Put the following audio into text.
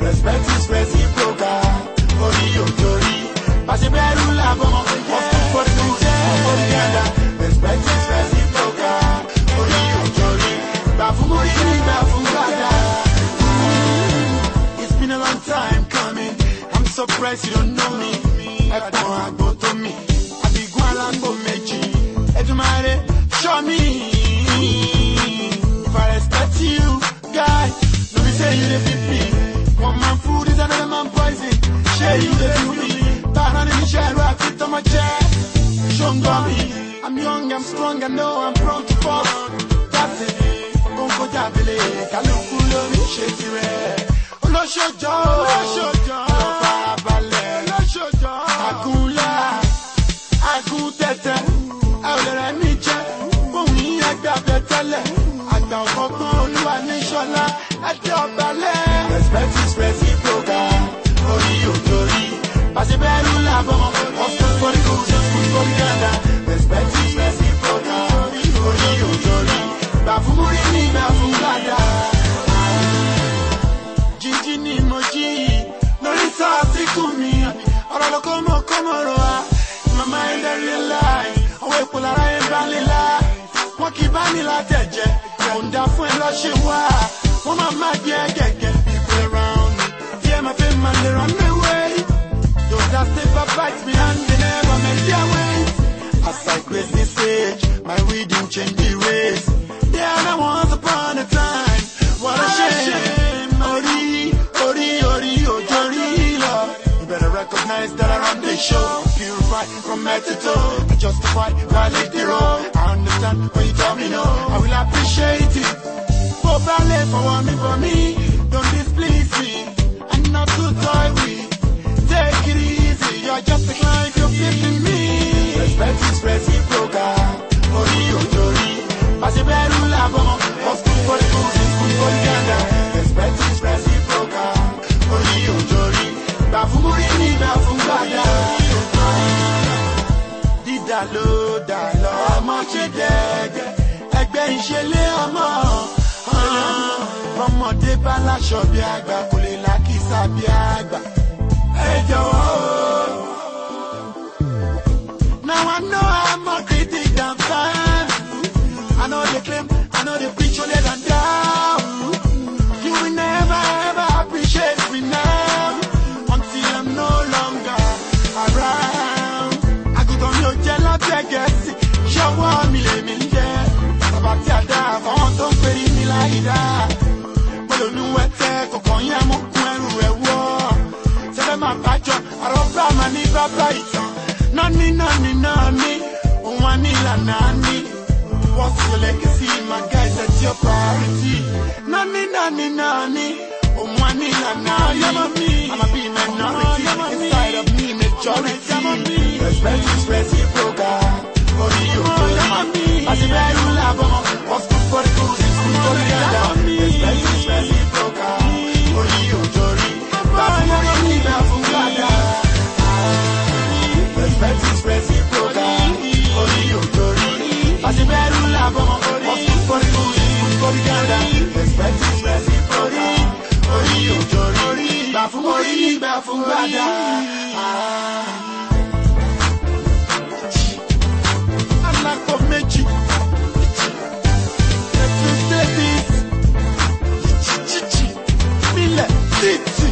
Respect is reciprocal. Orí òjòrí. Bàṣẹ bẹ́rù làbọ̀. The surprised you don't know me. Ẹ̀pọ̀n àgbo tó mi. Àbígún alágbó méjì. Ẹ̀dùnmáre, show me. If I respect you, guy, no be say you dey beat me. One man food is another man poison. Share you dey do me. Bad on the share, I fit on my chair. Show me. I'm young, I'm strong, I know I'm prone to fall. That's it. Kóńkó jábélé, kálukú lórí ṣe tirẹ̀. Olóṣòjọ́, olóṣòjọ́, agunlá agun tẹ̀tẹ̀ ẹ̀rẹ̀ mi jẹ́ òun yẹn gbàgbẹ́ tẹ́lẹ̀ àgbà ọ̀kọ̀ọ̀kan olúwa ní sọlá ẹ̀jẹ̀ ọ̀bàlẹ̀. Ní látẹ̀jẹ́, yọ̀ǹda fún ẹ lọ́ṣẹ̀ wá. Wọ́n máa má gbé ẹ gẹ̀gẹ̀. People around me, fear my fame man, they run away. Those that stay fight me and they never make their ways. As I grace this age, my reading change the. Yeah, there once upon better that I run the show. Purify from head to toe. I justify, violate the road. I understand when you tell me no. I will appreciate it. For ballet, for one me, for me. Don't displease me. I'm not too toy with. Take it easy. You're just a client, ló dà lọ, ọmọ ṣe dẹ́gẹ́. Ẹgbẹ́ ìṣẹ̀lẹ̀ ọmọ. Ọmọdé bá láṣọ bí àgbà kò lè lákìsà bí àgbà. Ẹ jọ̀wọ́ o. Now I know I'm a àrọ́bá ní bàbá ìtàn. Nání, òun á ní ìlànà ní. What's your legacy, my guy? That's your priority. Nani, nani, nani. Nana, yama me. I'ma be minority. Inside of me, majority. Me. Respect is reciprocal. Only you, yama me. twenty reciprocal orí òjòrí àti bẹ́rù làbọ̀mọ̀ orí orí orí orí gánà respect is reciprocal orí òjòrí gbà fún orí gbà fún gbàdá. alákọ̀ méjì. Títí, mílẹ̀ títí.